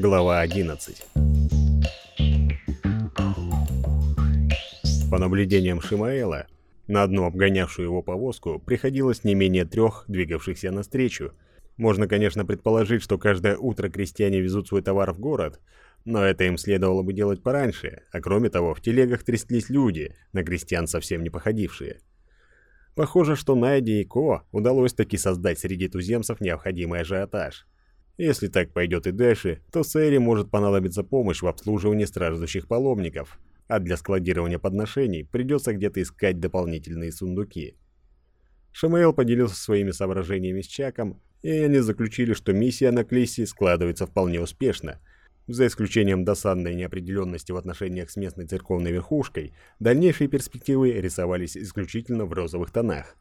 Глава 11 По наблюдениям Шимаэла, на одну обгонявшую его повозку приходилось не менее трех, двигавшихся навстречу. Можно, конечно, предположить, что каждое утро крестьяне везут свой товар в город, но это им следовало бы делать пораньше, а кроме того, в телегах тряслись люди, на крестьян совсем не походившие. Похоже, что Найде и Ко удалось таки создать среди туземцев необходимый ажиотаж. Если так пойдет и дальше, то Сэри может понадобиться помощь в обслуживании страждущих паломников, а для складирования подношений придется где-то искать дополнительные сундуки. Шамаэл поделился своими соображениями с Чаком, и они заключили, что миссия на Клиссе складывается вполне успешно. За исключением досадной неопределенности в отношениях с местной церковной верхушкой, дальнейшие перспективы рисовались исключительно в розовых тонах.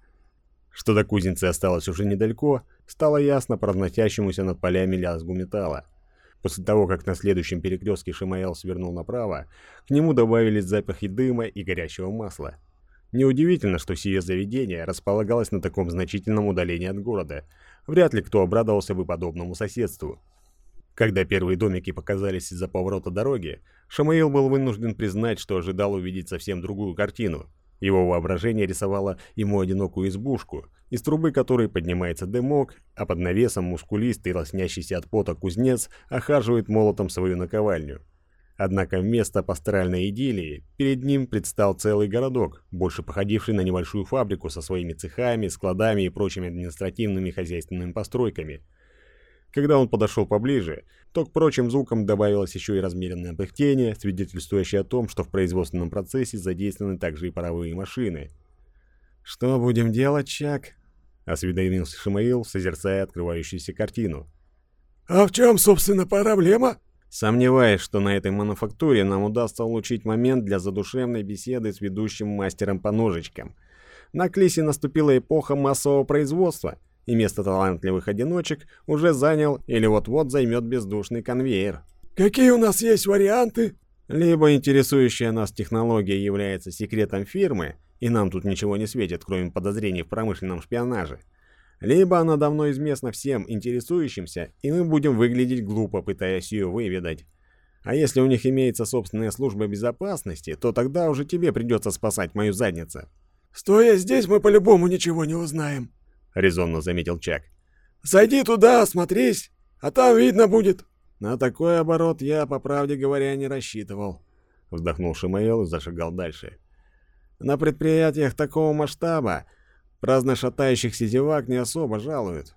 Что до кузницы осталось уже недалеко, стало ясно по разносящемуся над полями лязгу металла. После того, как на следующем перекрестке Шимаэл свернул направо, к нему добавились запахи дыма и горящего масла. Неудивительно, что сие заведение располагалось на таком значительном удалении от города. Вряд ли кто обрадовался бы подобному соседству. Когда первые домики показались из-за поворота дороги, Шамаил был вынужден признать, что ожидал увидеть совсем другую картину. Его воображение рисовало ему одинокую избушку, из трубы которой поднимается дымок, а под навесом мускулистый, лоснящийся от пота кузнец охаживает молотом свою наковальню. Однако вместо пасторальной идиллии перед ним предстал целый городок, больше походивший на небольшую фабрику со своими цехами, складами и прочими административными хозяйственными постройками. Когда он подошел поближе, то к прочим звукам добавилось еще и размеренное пыхтение, свидетельствующее о том, что в производственном процессе задействованы также и паровые машины. «Что будем делать, Чак?» — осведомился Шамаил, созерцая открывающуюся картину. «А в чем, собственно, проблема?» Сомневаюсь, что на этой мануфактуре нам удастся улучшить момент для задушевной беседы с ведущим мастером по ножичкам. На Клисе наступила эпоха массового производства, и место талантливых одиночек уже занял или вот-вот займет бездушный конвейер. «Какие у нас есть варианты?» Либо интересующая нас технология является секретом фирмы, и нам тут ничего не светит, кроме подозрений в промышленном шпионаже, либо она давно известна всем интересующимся, и мы будем выглядеть глупо, пытаясь ее выведать. А если у них имеется собственная служба безопасности, то тогда уже тебе придется спасать мою задницу. «Стоя здесь, мы по-любому ничего не узнаем», — резонно заметил Чак. «Зайди туда, осмотрись, а там видно будет». На такой оборот я, по правде говоря, не рассчитывал. Вздохнул Шимаэл и зашагал дальше. На предприятиях такого масштаба Праздно шатающихся зевак не особо жалуют.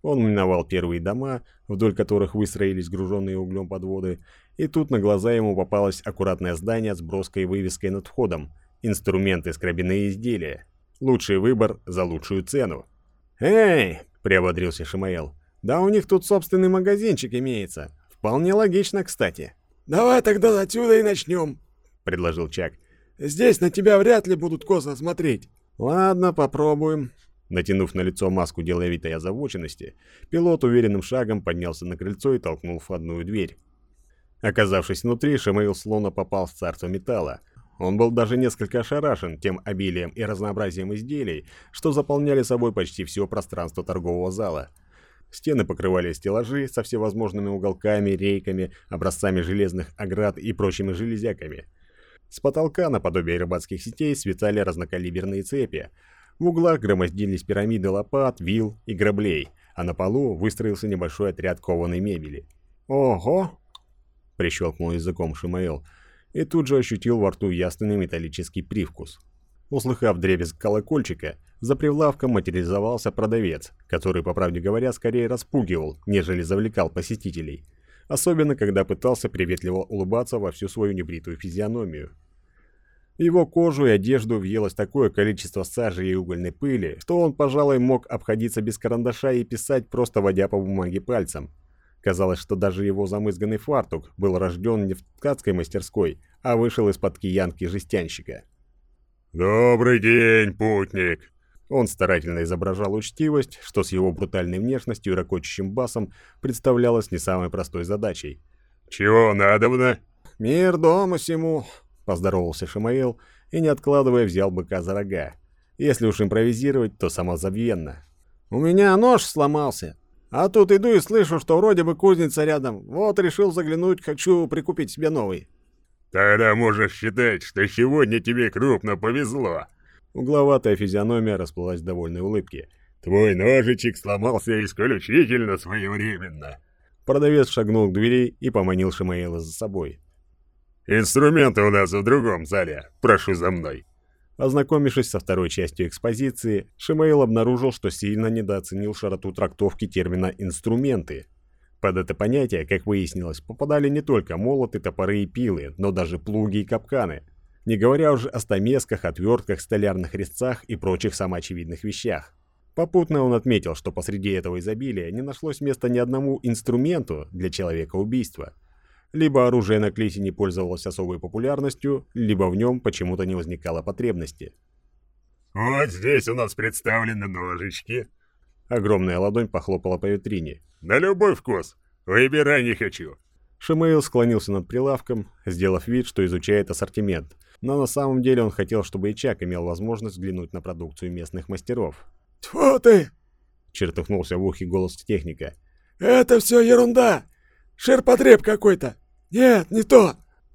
Он миновал первые дома, вдоль которых выстроились груженные углем подводы, и тут на глаза ему попалось аккуратное здание с броской вывеской над входом. Инструменты, скрабяные изделия. Лучший выбор за лучшую цену. «Эй!» – приободрился Шимаэл. «Да у них тут собственный магазинчик имеется. Вполне логично, кстати». «Давай тогда отсюда и начнем», – предложил Чак. «Здесь на тебя вряд ли будут косо смотреть». «Ладно, попробуем». Натянув на лицо маску деловитой озабоченности, пилот уверенным шагом поднялся на крыльцо и толкнул входную дверь. Оказавшись внутри, Шамаил словно попал в царство металла. Он был даже несколько ошарашен тем обилием и разнообразием изделий, что заполняли собой почти все пространство торгового зала. Стены покрывали стеллажи со всевозможными уголками, рейками, образцами железных оград и прочими железяками – с потолка, наподобие рыбацких сетей, свисали разнокалиберные цепи. В углах громоздились пирамиды лопат, вил и граблей, а на полу выстроился небольшой отряд кованой мебели. «Ого!» — прищелкнул языком Шимаэл, и тут же ощутил во рту ясный металлический привкус. Услыхав древеск колокольчика, за прилавком материализовался продавец, который, по правде говоря, скорее распугивал, нежели завлекал посетителей. Особенно, когда пытался приветливо улыбаться во всю свою небритую физиономию. Его кожу и одежду въелось такое количество сажи и угольной пыли, что он, пожалуй, мог обходиться без карандаша и писать, просто водя по бумаге пальцем. Казалось, что даже его замызганный фартук был рожден не в ткацкой мастерской, а вышел из-под киянки жестянщика. «Добрый день, путник!» Он старательно изображал учтивость, что с его брутальной внешностью и ракочущим басом представлялось не самой простой задачей. «Чего надобно?» «Мир дома сему!» — поздоровался Шамаил и, не откладывая, взял быка за рога. Если уж импровизировать, то самозабвенно. «У меня нож сломался!» А тут иду и слышу, что вроде бы кузница рядом. Вот решил заглянуть, хочу прикупить себе новый. Тогда можешь считать, что сегодня тебе крупно повезло. Угловатая физиономия расплылась в довольной улыбке. Твой ножичек сломался исключительно своевременно. Продавец шагнул к двери и поманил Шимаила за собой. «Инструменты у нас в другом зале. Прошу за мной». Ознакомившись со второй частью экспозиции, Шимаил обнаружил, что сильно недооценил широту трактовки термина «инструменты». Под это понятие, как выяснилось, попадали не только молоты, топоры и пилы, но даже плуги и капканы. Не говоря уже о стамесках, отвертках, столярных резцах и прочих самоочевидных вещах. Попутно он отметил, что посреди этого изобилия не нашлось места ни одному инструменту для человека убийства. Либо оружие на Клисе не пользовалось особой популярностью, либо в нем почему-то не возникало потребности. «Вот здесь у нас представлены ножички». Огромная ладонь похлопала по витрине. «На любой вкус. Выбирай не хочу». Шимаил склонился над прилавком, сделав вид, что изучает ассортимент, но на самом деле он хотел, чтобы и Чак имел возможность взглянуть на продукцию местных мастеров. «Тьфу ты!» — чертыхнулся в ухе голос техника. «Это все ерунда! Ширпотреб какой-то! Нет, не то!»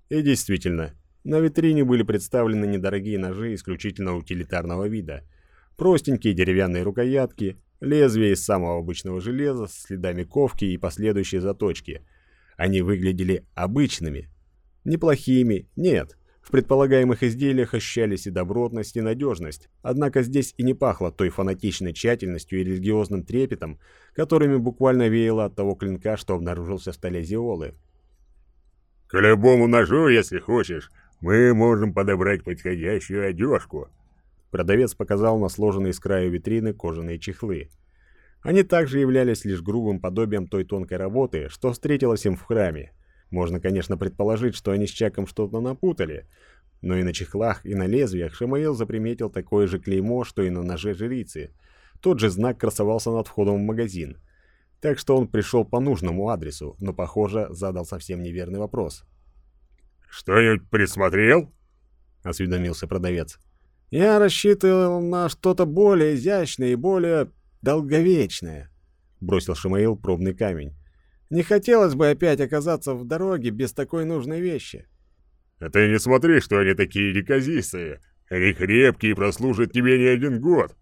И действительно, на витрине были представлены недорогие ножи исключительно утилитарного вида. Простенькие деревянные рукоятки, лезвия из самого обычного железа с следами ковки и последующей заточки. Они выглядели обычными. Неплохими, нет, в предполагаемых изделиях ощущались и добротность, и надежность, однако здесь и не пахло той фанатичной тщательностью и религиозным трепетом, которыми буквально веяло от того клинка, что обнаружился в столе Зиолы. «К любому ножу, если хочешь, мы можем подобрать подходящую одежку». Продавец показал на сложенные с краю витрины кожаные чехлы. Они также являлись лишь грубым подобием той тонкой работы, что встретилась им в храме. Можно, конечно, предположить, что они с Чаком что-то напутали, но и на чехлах, и на лезвиях Шамаил заприметил такое же клеймо, что и на ноже жрицы. Тот же знак красовался над входом в магазин. Так что он пришел по нужному адресу, но, похоже, задал совсем неверный вопрос. «Что-нибудь присмотрел?» — осведомился продавец. «Я рассчитывал на что-то более изящное и более долговечное», — бросил Шамаил пробный камень. Не хотелось бы опять оказаться в дороге без такой нужной вещи. А ты не смотри, что они такие неказистые. Они крепкие и прослужат тебе не один год.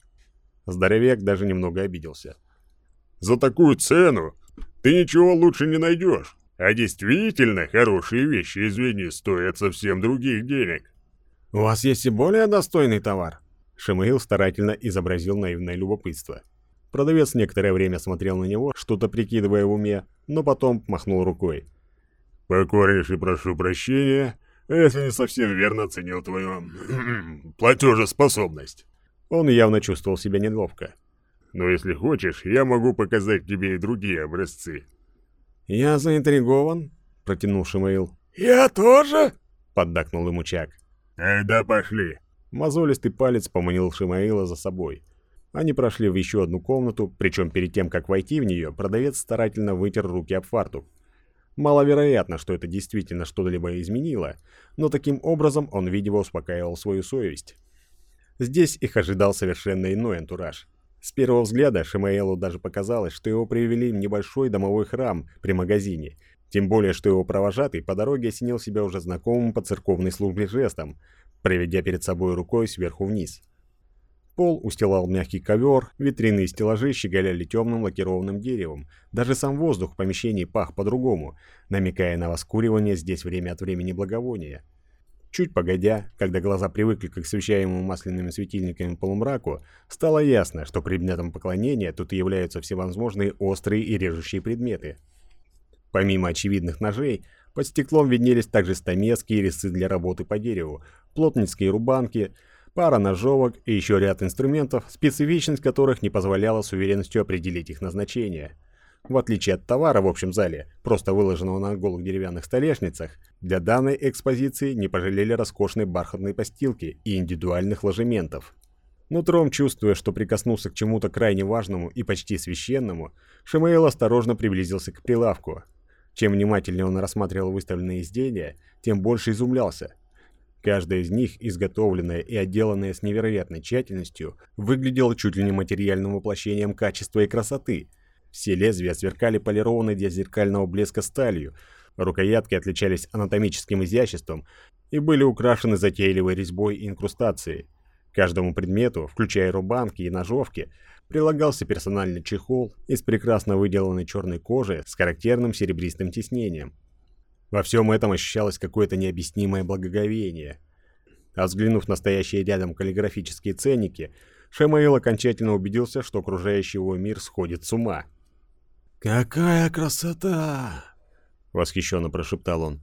Здоровяк даже немного обиделся. За такую цену ты ничего лучше не найдешь. А действительно хорошие вещи, извини, стоят совсем других денег. У вас есть и более достойный товар? Шамаил старательно изобразил наивное любопытство. Продавец некоторое время смотрел на него, что-то прикидывая в уме, но потом махнул рукой. «Покорнейше прошу прощения, если не совсем верно оценил твою платежеспособность». Он явно чувствовал себя неловко. «Но если хочешь, я могу показать тебе и другие образцы». «Я заинтригован», — протянул Шимаил. «Я тоже?» — поддакнул ему Чак. «Тогда пошли». Мозолистый палец поманил Шимаила за собой. Они прошли в еще одну комнату, причем перед тем, как войти в нее, продавец старательно вытер руки об фартук. Маловероятно, что это действительно что-либо изменило, но таким образом он, видимо, успокаивал свою совесть. Здесь их ожидал совершенно иной антураж. С первого взгляда Шимаэлу даже показалось, что его привели в небольшой домовой храм при магазине, тем более, что его провожатый по дороге осенил себя уже знакомым по церковной службе жестом, проведя перед собой рукой сверху вниз – Пол устилал мягкий ковер, витрины и стеллажи щеголяли темным лакированным деревом. Даже сам воздух в помещении пах по-другому, намекая на воскуривание здесь время от времени благовония. Чуть погодя, когда глаза привыкли к освещаемому масляными светильниками полумраку, стало ясно, что предметом поклонения тут являются всевозможные острые и режущие предметы. Помимо очевидных ножей, под стеклом виднелись также стамески и резцы для работы по дереву, плотницкие рубанки – пара ножовок и еще ряд инструментов, специфичность которых не позволяла с уверенностью определить их назначение. В отличие от товара в общем зале, просто выложенного на голых деревянных столешницах, для данной экспозиции не пожалели роскошной бархатной постилки и индивидуальных ложементов. Нутром чувствуя, что прикоснулся к чему-то крайне важному и почти священному, Шамаэл осторожно приблизился к прилавку. Чем внимательнее он рассматривал выставленные изделия, тем больше изумлялся – Каждая из них, изготовленная и отделанная с невероятной тщательностью, выглядела чуть ли не материальным воплощением качества и красоты. Все лезвия сверкали полированной для зеркального блеска сталью, рукоятки отличались анатомическим изяществом и были украшены затейливой резьбой и инкрустацией. Каждому предмету, включая рубанки и ножовки, прилагался персональный чехол из прекрасно выделанной черной кожи с характерным серебристым тиснением. Во всем этом ощущалось какое-то необъяснимое благоговение. А взглянув на стоящие рядом каллиграфические ценники, Шамаил окончательно убедился, что окружающий его мир сходит с ума. «Какая красота!» — восхищенно прошептал он.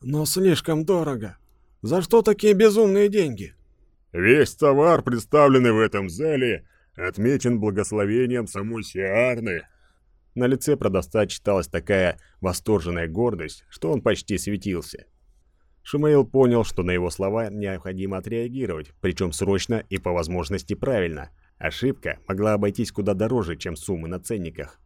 «Но слишком дорого. За что такие безумные деньги?» «Весь товар, представленный в этом зале, отмечен благословением самой Сиарны». На лице продавца читалась такая восторженная гордость, что он почти светился. Шимаил понял, что на его слова необходимо отреагировать, причем срочно и по возможности правильно. Ошибка могла обойтись куда дороже, чем суммы на ценниках.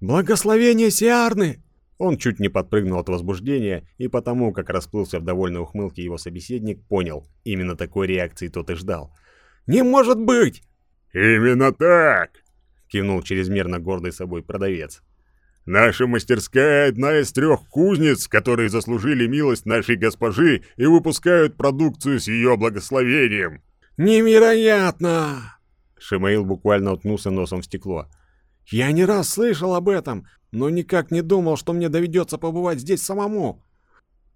«Благословение Сиарны!» Он чуть не подпрыгнул от возбуждения, и потому, как расплылся в довольной ухмылке его собеседник, понял, именно такой реакции тот и ждал. «Не может быть!» «Именно так!» — кивнул чрезмерно гордый собой продавец. Наша мастерская одна из трех кузнец, которые заслужили милость нашей госпожи и выпускают продукцию с ее благословением. Невероятно! Шимаил буквально уткнулся носом в стекло. Я не раз слышал об этом, но никак не думал, что мне доведется побывать здесь самому.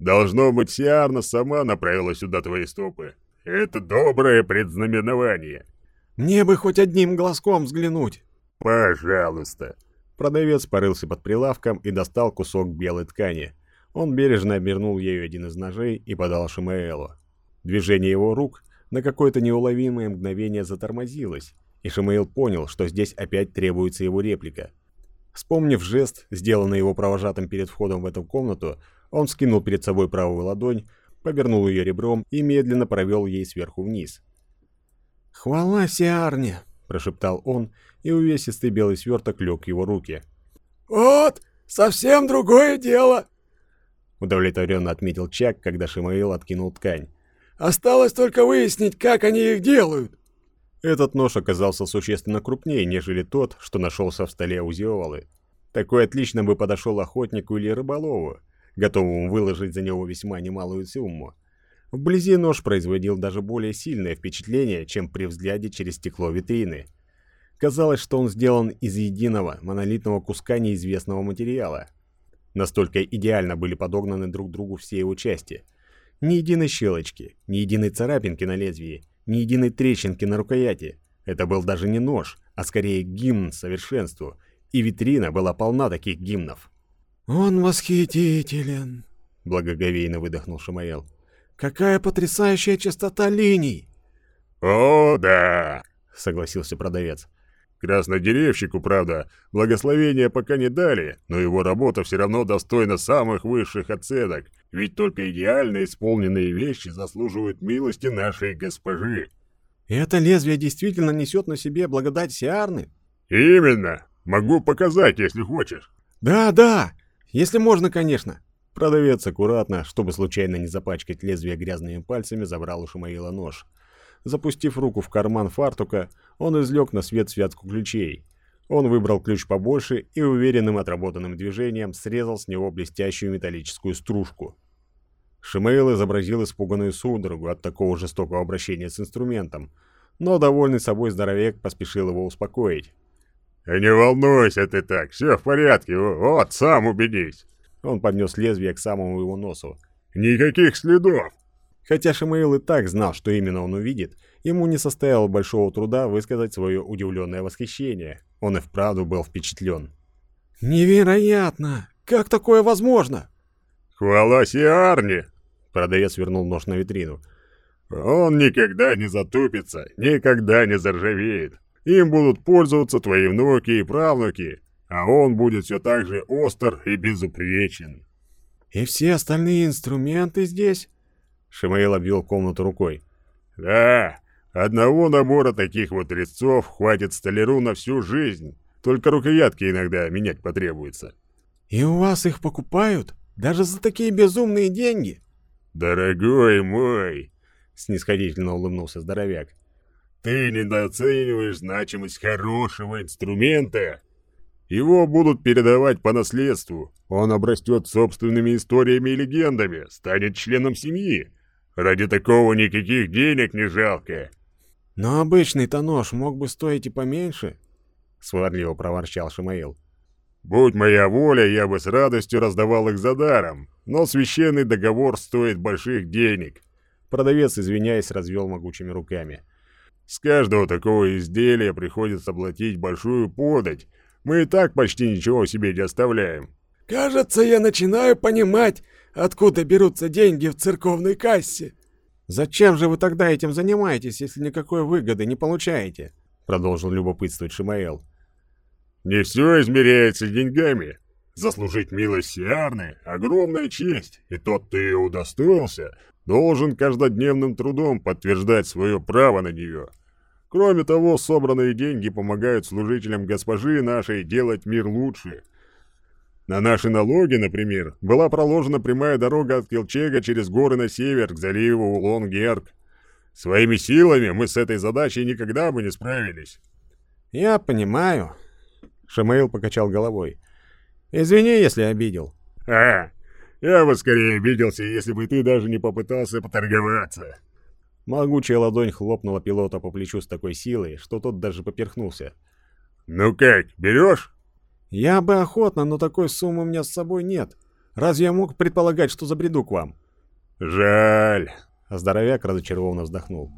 Должно быть, Сиарна сама направила сюда твои стопы. Это доброе предзнаменование. Мне бы хоть одним глазком взглянуть. Пожалуйста. Продавец порылся под прилавком и достал кусок белой ткани. Он бережно обернул ею один из ножей и подал Шимаэлу. Движение его рук на какое-то неуловимое мгновение затормозилось, и Шимаэл понял, что здесь опять требуется его реплика. Вспомнив жест, сделанный его провожатым перед входом в эту комнату, он скинул перед собой правую ладонь, повернул ее ребром и медленно провел ей сверху вниз. «Хвала Сиарне!» — прошептал он, и увесистый белый сверток лег в его руки. «Вот, совсем другое дело!» Удовлетворенно отметил Чак, когда Шимаил откинул ткань. «Осталось только выяснить, как они их делают!» Этот нож оказался существенно крупнее, нежели тот, что нашелся в столе у Зиолы. Такой отлично бы подошел охотнику или рыболову, готовому выложить за него весьма немалую сумму. Вблизи нож производил даже более сильное впечатление, чем при взгляде через стекло витрины. Казалось, что он сделан из единого, монолитного куска неизвестного материала. Настолько идеально были подогнаны друг другу все его части. Ни единой щелочки, ни единой царапинки на лезвии, ни единой трещинки на рукояти. Это был даже не нож, а скорее гимн совершенству, и витрина была полна таких гимнов. «Он восхитителен», — благоговейно выдохнул Шамаэл. «Какая потрясающая частота линий!» «О, да!» — согласился продавец. Краснодеревщику, правда, благословения пока не дали, но его работа все равно достойна самых высших оценок, ведь только идеально исполненные вещи заслуживают милости нашей госпожи. Это лезвие действительно несет на себе благодать Сиарны? Именно. Могу показать, если хочешь. Да, да. Если можно, конечно. Продавец аккуратно, чтобы случайно не запачкать лезвие грязными пальцами, забрал у Шамаила нож. Запустив руку в карман фартука, он извлек на свет связку ключей. Он выбрал ключ побольше и уверенным отработанным движением срезал с него блестящую металлическую стружку. Шимейл изобразил испуганную судорогу от такого жестокого обращения с инструментом, но довольный собой здоровяк поспешил его успокоить. «Не волнуйся ты так, все в порядке, вот, сам убедись!» Он поднес лезвие к самому его носу. «Никаких следов! Хотя Шимаил и так знал, что именно он увидит, ему не состояло большого труда высказать свое удивленное восхищение. Он и вправду был впечатлен. «Невероятно! Как такое возможно?» «Хвала Сиарне!» Продавец вернул нож на витрину. «Он никогда не затупится, никогда не заржавеет. Им будут пользоваться твои внуки и правнуки, а он будет все так же остр и безупречен». «И все остальные инструменты здесь?» Шимаил обвел комнату рукой. «Да, одного набора таких вот резцов хватит столяру на всю жизнь. Только рукоятки иногда менять потребуется». «И у вас их покупают? Даже за такие безумные деньги?» «Дорогой мой!» — снисходительно улыбнулся здоровяк. «Ты недооцениваешь значимость хорошего инструмента. Его будут передавать по наследству. Он обрастет собственными историями и легендами, станет членом семьи. Ради такого никаких денег не жалко. Но обычный-то нож мог бы стоить и поменьше, сварливо проворчал Шимаил. Будь моя воля, я бы с радостью раздавал их за даром, но священный договор стоит больших денег. Продавец, извиняясь, развел могучими руками. С каждого такого изделия приходится платить большую подать. Мы и так почти ничего себе не оставляем. Кажется, я начинаю понимать, откуда берутся деньги в церковной кассе. Зачем же вы тогда этим занимаетесь, если никакой выгоды не получаете? Продолжил любопытствовать Шимаэл. Не все измеряется деньгами. Заслужить милость Сиарны — огромная честь, и тот, кто ее удостоился, должен каждодневным трудом подтверждать свое право на нее. Кроме того, собранные деньги помогают служителям госпожи нашей делать мир лучше. На наши налоги, например, была проложена прямая дорога от Келчега через горы на север к заливу Улон-Герк. Своими силами мы с этой задачей никогда бы не справились. Я понимаю, Шамаил покачал головой. «Извини, если обидел». «А, я бы скорее обиделся, если бы ты даже не попытался поторговаться». Могучая ладонь хлопнула пилота по плечу с такой силой, что тот даже поперхнулся. «Ну как, берешь?» «Я бы охотно, но такой суммы у меня с собой нет. Разве я мог предполагать, что забреду к вам?» «Жаль», — здоровяк разочарованно вздохнул.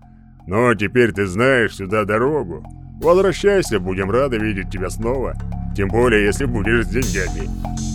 «Но теперь ты знаешь сюда дорогу. Возвращайся, будем рады видеть тебя снова. Тем более, если будешь с деньгами.